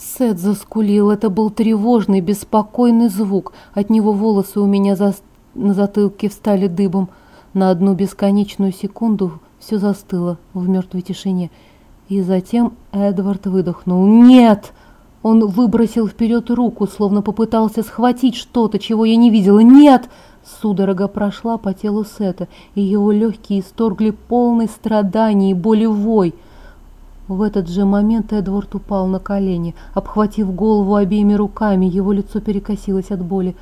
Сет заскулил. Это был тревожный, беспокойный звук. От него волосы у меня за... на затылке встали дыбом. На одну бесконечную секунду все застыло в мертвой тишине. И затем Эдвард выдохнул. «Нет!» Он выбросил вперед руку, словно попытался схватить что-то, чего я не видела. «Нет!» Судорога прошла по телу Сета, и его легкие исторгли полный страданий и боли вой. В этот же момент Эдвард упал на колени, обхватив голову обеими руками, его лицо перекосилось от боли.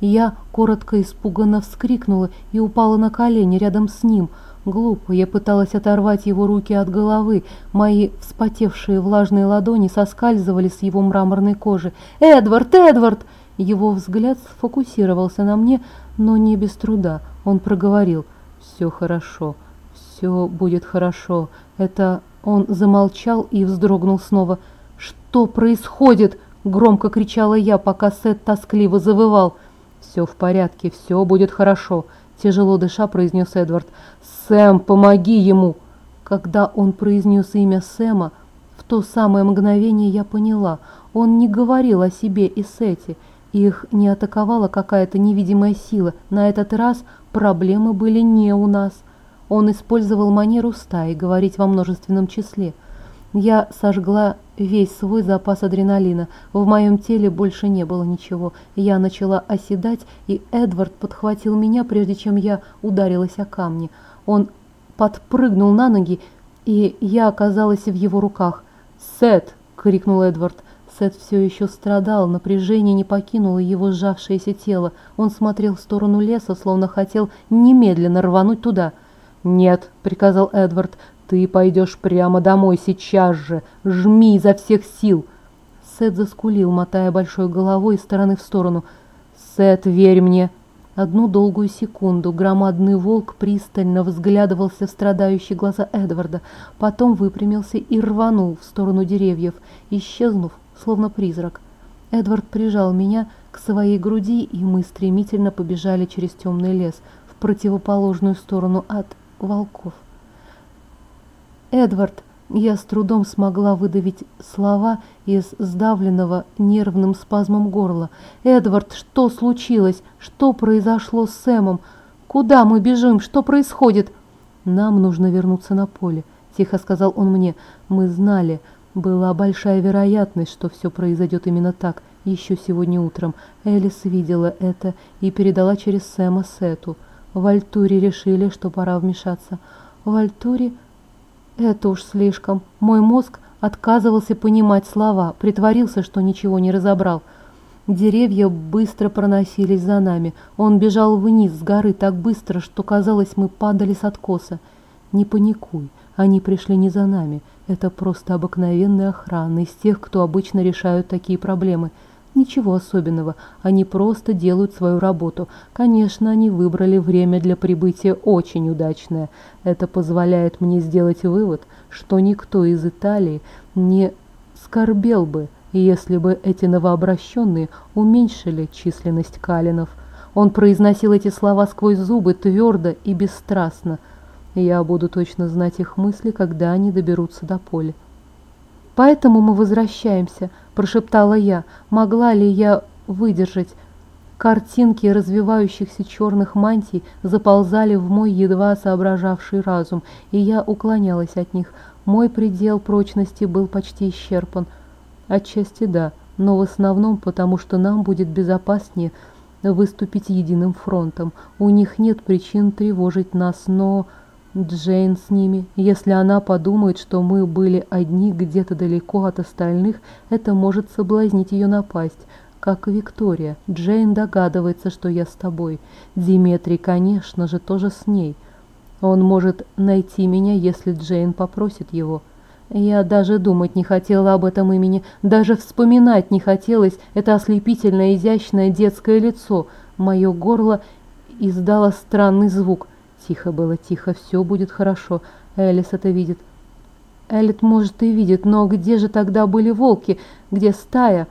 Я коротко испуганно вскрикнула и упала на колени рядом с ним. Глупо, я пыталась оторвать его руки от головы. Мои вспотевшие влажные ладони соскальзывали с его мраморной кожи. «Эдвард! Эдвард!» Его взгляд сфокусировался на мне, но не без труда. Он проговорил «Все хорошо, все будет хорошо». Это он замолчал и вздрогнул снова. «Что происходит?» – громко кричала я, пока Сет тоскливо завывал. «Все в порядке, все будет хорошо», – тяжело дыша произнес Эдвард. «Сэм, помоги ему!» Когда он произнес имя Сэма, в то самое мгновение я поняла, он не говорил о себе и Сете. Их не атаковала какая-то невидимая сила. На этот раз проблемы были не у нас – он использовал манеру стаи, говорить во множественном числе. Я сожгла весь свой запас адреналина. В моем теле больше не было ничего. Я начала оседать, и Эдвард подхватил меня, прежде чем я ударилась о камни. Он подпрыгнул на ноги, и я оказалась в его руках. «Сет!» — крикнул Эдвард. Сет все еще страдал, напряжение не покинуло его сжавшееся тело. Он смотрел в сторону леса, словно хотел немедленно рвануть туда — «Нет», — приказал Эдвард, — «ты пойдешь прямо домой сейчас же. Жми изо всех сил». Сет заскулил, мотая большой головой из стороны в сторону. «Сет, верь мне!» Одну долгую секунду громадный волк пристально взглядывался в страдающие глаза Эдварда, потом выпрямился и рванул в сторону деревьев, исчезнув, словно призрак. Эдвард прижал меня к своей груди, и мы стремительно побежали через темный лес в противоположную сторону от волков. «Эдвард!» Я с трудом смогла выдавить слова из сдавленного нервным спазмом горла. «Эдвард, что случилось? Что произошло с Сэмом? Куда мы бежим? Что происходит?» «Нам нужно вернуться на поле», — тихо сказал он мне. «Мы знали. Была большая вероятность, что все произойдет именно так. Еще сегодня утром Элис видела это и передала через Сэма Сету». В Альтуре решили, что пора вмешаться. В Альтуре это уж слишком. Мой мозг отказывался понимать слова, притворился, что ничего не разобрал. Деревья быстро проносились за нами. Он бежал вниз с горы так быстро, что казалось, мы падали с откоса. Не паникуй, они пришли не за нами. Это просто обыкновенная охрана из тех, кто обычно решают такие проблемы – Ничего особенного, они просто делают свою работу. Конечно, они выбрали время для прибытия очень удачное. Это позволяет мне сделать вывод, что никто из Италии не скорбел бы, если бы эти новообращенные уменьшили численность калинов. Он произносил эти слова сквозь зубы твердо и бесстрастно. Я буду точно знать их мысли, когда они доберутся до поля. «Поэтому мы возвращаемся», – прошептала я. «Могла ли я выдержать?» Картинки развивающихся черных мантий заползали в мой едва соображавший разум, и я уклонялась от них. Мой предел прочности был почти исчерпан. Отчасти да, но в основном потому, что нам будет безопаснее выступить единым фронтом. У них нет причин тревожить нас, но... Джейн с ними. Если она подумает, что мы были одни где-то далеко от остальных, это может соблазнить ее напасть. Как Виктория. Джейн догадывается, что я с тобой. Диметрий, конечно же, тоже с ней. Он может найти меня, если Джейн попросит его. Я даже думать не хотела об этом имени, даже вспоминать не хотелось это ослепительное, изящное детское лицо. Мое горло издало странный звук. Тихо было, тихо, все будет хорошо. Элис это видит. Элит, может, и видит, но где же тогда были волки? Где стая?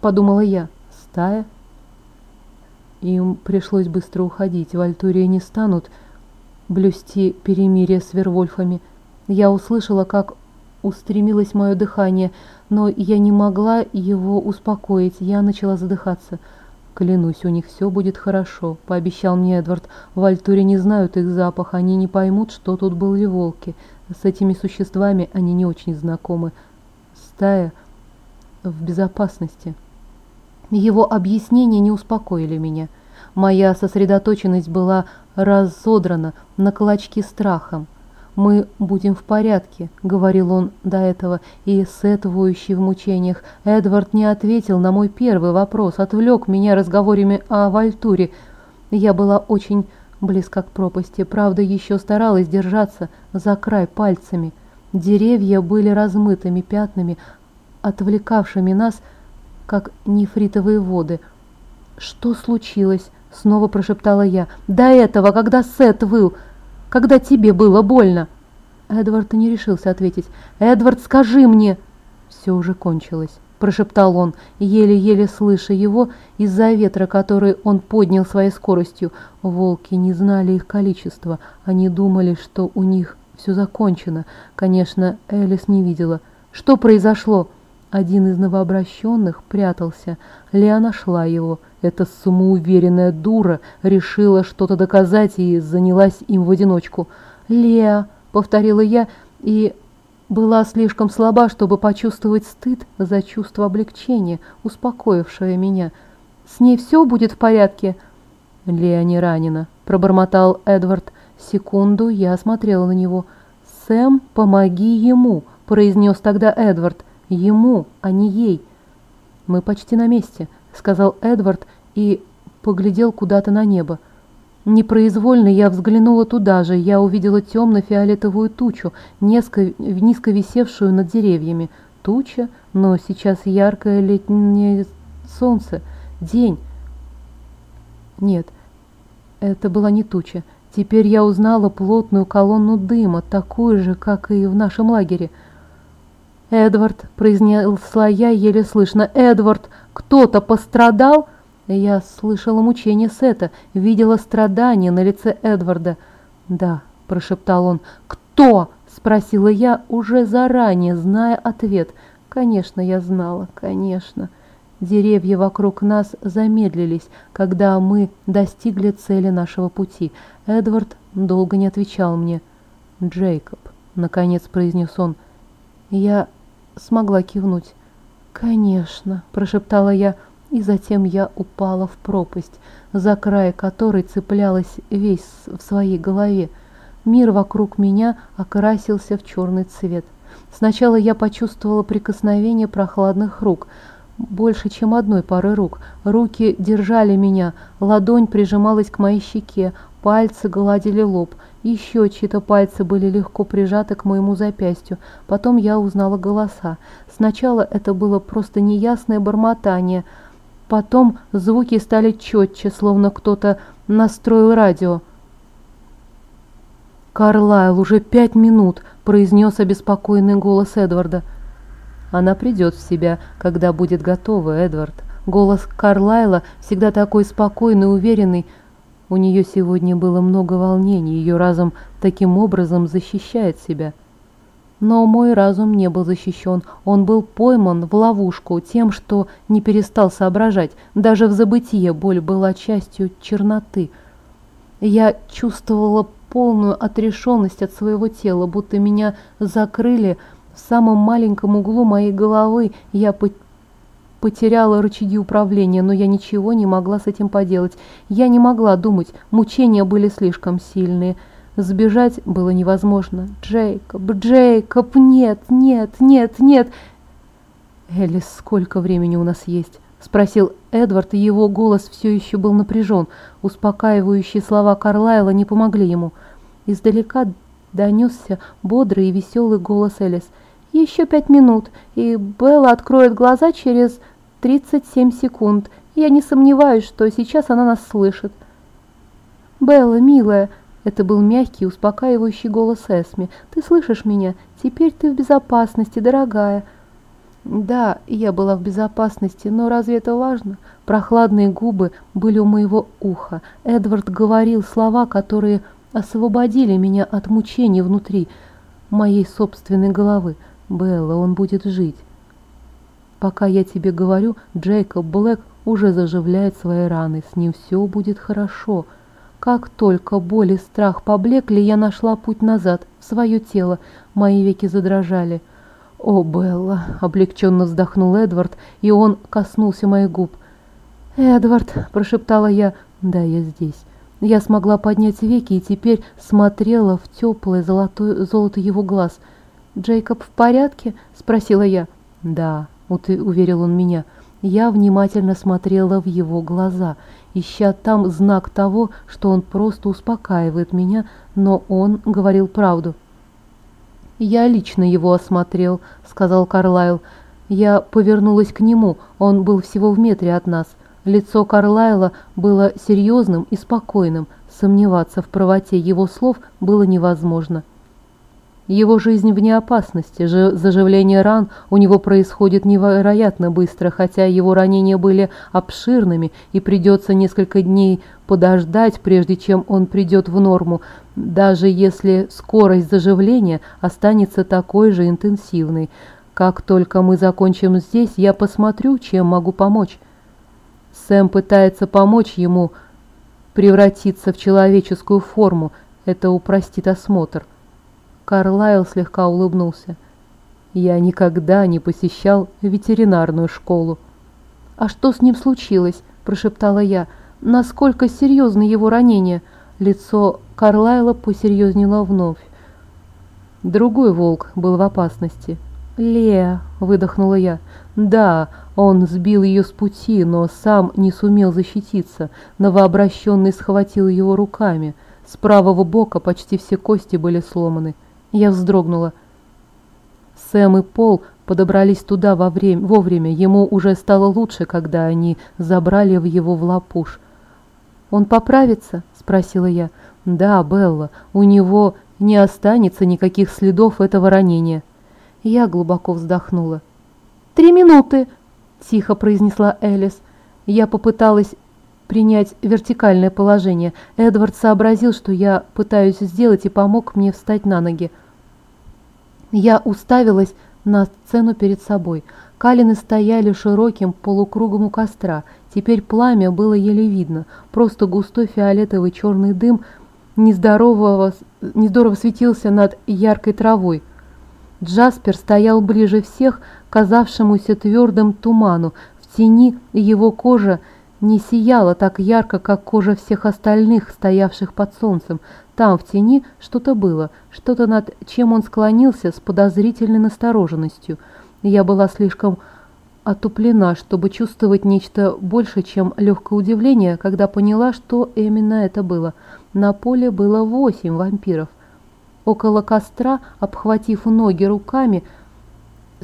Подумала я. Стая? Им пришлось быстро уходить. В Альтурии не станут блюсти перемирие с Вервольфами. Я услышала, как устремилось мое дыхание, но я не могла его успокоить. Я начала задыхаться. «Клянусь, у них все будет хорошо», — пообещал мне Эдвард. «В Альтуре не знают их запах, они не поймут, что тут были волки. С этими существами они не очень знакомы. Стая в безопасности». Его объяснения не успокоили меня. Моя сосредоточенность была разодрана на клочки страхом. «Мы будем в порядке», — говорил он до этого, и, сетвующий в мучениях, Эдвард не ответил на мой первый вопрос, отвлек меня разговорами о Вальтуре. Я была очень близко к пропасти, правда, еще старалась держаться за край пальцами. Деревья были размытыми пятнами, отвлекавшими нас, как нефритовые воды. «Что случилось?» — снова прошептала я. «До этого, когда Сет выл...» когда тебе было больно?» Эдвард не решился ответить. «Эдвард, скажи мне!» «Все уже кончилось», – прошептал он, еле-еле слыша его из-за ветра, который он поднял своей скоростью. Волки не знали их количества, они думали, что у них все закончено. Конечно, Элис не видела. «Что произошло?» Один из новообращенных прятался. Леа нашла его. Эта самоуверенная дура решила что-то доказать и занялась им в одиночку. «Леа!» — повторила я и была слишком слаба, чтобы почувствовать стыд за чувство облегчения, успокоившее меня. «С ней все будет в порядке?» «Леа не ранена», — пробормотал Эдвард. Секунду я осмотрела на него. «Сэм, помоги ему», — произнес тогда Эдвард. Ему, а не ей. Мы почти на месте, сказал Эдвард и поглядел куда-то на небо. Непроизвольно я взглянула туда же, я увидела темно-фиолетовую тучу, низко, низко висевшую над деревьями. Туча, но сейчас яркое летнее солнце, день. Нет, это была не туча. Теперь я узнала плотную колонну дыма, такую же, как и в нашем лагере – «Эдвард», — произнесла я еле слышно, — «Эдвард, кто-то пострадал?» Я слышала мучение Сета, видела страдания на лице Эдварда. «Да», — прошептал он, — «кто?» — спросила я, уже заранее зная ответ. «Конечно, я знала, конечно». Деревья вокруг нас замедлились, когда мы достигли цели нашего пути. Эдвард долго не отвечал мне. «Джейкоб», — наконец произнес он, — «я смогла кивнуть. «Конечно», – прошептала я, и затем я упала в пропасть, за край которой цеплялась весь в своей голове. Мир вокруг меня окрасился в черный цвет. Сначала я почувствовала прикосновение прохладных рук, больше, чем одной пары рук. Руки держали меня, ладонь прижималась к моей щеке, пальцы гладили лоб – еще чьи-то пальцы были легко прижаты к моему запястью. Потом я узнала голоса. Сначала это было просто неясное бормотание. Потом звуки стали четче, словно кто-то настроил радио. «Карлайл, уже пять минут!» – произнес обеспокоенный голос Эдварда. «Она придет в себя, когда будет готова, Эдвард». Голос Карлайла, всегда такой спокойный уверенный, у нее сегодня было много волнений, ее разум таким образом защищает себя. Но мой разум не был защищен, он был пойман в ловушку тем, что не перестал соображать. Даже в забытие боль была частью черноты. Я чувствовала полную отрешенность от своего тела, будто меня закрыли в самом маленьком углу моей головы. Я потеряла рычаги управления, но я ничего не могла с этим поделать. Я не могла думать, мучения были слишком сильные. Сбежать было невозможно. Джейкоб, Джейкоб, нет, нет, нет, нет. Элис, сколько времени у нас есть? Спросил Эдвард, и его голос все еще был напряжен. Успокаивающие слова Карлайла не помогли ему. Издалека донесся бодрый и веселый голос Элис. «Еще пять минут, и Белла откроет глаза через 37 секунд. Я не сомневаюсь, что сейчас она нас слышит. «Белла, милая!» Это был мягкий, успокаивающий голос Эсми. «Ты слышишь меня? Теперь ты в безопасности, дорогая!» Да, я была в безопасности, но разве это важно? Прохладные губы были у моего уха. Эдвард говорил слова, которые освободили меня от мучений внутри моей собственной головы. Белла, он будет жить. Пока я тебе говорю, Джейкоб Блэк уже заживляет свои раны, с ним все будет хорошо. Как только боль и страх поблекли, я нашла путь назад, в свое тело, мои веки задрожали. «О, Белла!» — облегченно вздохнул Эдвард, и он коснулся моих губ. «Эдвард!» — прошептала я. «Да, я здесь». Я смогла поднять веки и теперь смотрела в теплое золотое, золото его глаз. «Джейкоб в порядке?» — спросила я. «Да», — уверил он меня. Я внимательно смотрела в его глаза, ища там знак того, что он просто успокаивает меня, но он говорил правду. «Я лично его осмотрел», — сказал Карлайл. Я повернулась к нему, он был всего в метре от нас. Лицо Карлайла было серьезным и спокойным, сомневаться в правоте его слов было невозможно. Его жизнь вне опасности, заживление ран у него происходит невероятно быстро, хотя его ранения были обширными и придется несколько дней подождать, прежде чем он придет в норму, даже если скорость заживления останется такой же интенсивной. Как только мы закончим здесь, я посмотрю, чем могу помочь. Сэм пытается помочь ему превратиться в человеческую форму, это упростит осмотр. Карлайл слегка улыбнулся. Я никогда не посещал ветеринарную школу. «А что с ним случилось?» – прошептала я. «Насколько серьезно его ранение?» Лицо Карлайла посерьезнело вновь. Другой волк был в опасности. «Леа!» – выдохнула я. «Да, он сбил ее с пути, но сам не сумел защититься. Новообращенный схватил его руками. С правого бока почти все кости были сломаны. Я вздрогнула. Сэм и Пол подобрались туда во время, вовремя. Ему уже стало лучше, когда они забрали в его в лапуш. «Он поправится?» – спросила я. «Да, Белла, у него не останется никаких следов этого ранения». Я глубоко вздохнула. «Три минуты!» – тихо произнесла Элис. Я попыталась принять вертикальное положение. Эдвард сообразил, что я пытаюсь сделать, и помог мне встать на ноги. Я уставилась на сцену перед собой. Калины стояли широким полукругом у костра. Теперь пламя было еле видно. Просто густой фиолетовый черный дым нездорового, нездорово светился над яркой травой. Джаспер стоял ближе всех казавшемуся твердым туману. В тени его кожа не сияла так ярко, как кожа всех остальных, стоявших под солнцем. Там, в тени, что-то было, что-то над чем он склонился с подозрительной настороженностью. Я была слишком отуплена, чтобы чувствовать нечто больше, чем легкое удивление, когда поняла, что именно это было. На поле было восемь вампиров. Около костра, обхватив ноги руками,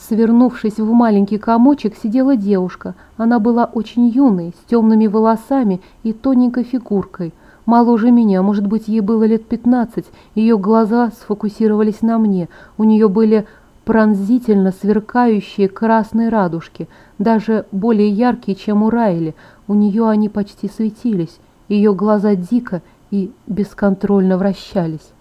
Свернувшись в маленький комочек, сидела девушка. Она была очень юной, с темными волосами и тоненькой фигуркой. Моложе меня, может быть, ей было лет пятнадцать. Ее глаза сфокусировались на мне. У нее были пронзительно сверкающие красные радужки, даже более яркие, чем у Райли. У нее они почти светились. Ее глаза дико и бесконтрольно вращались.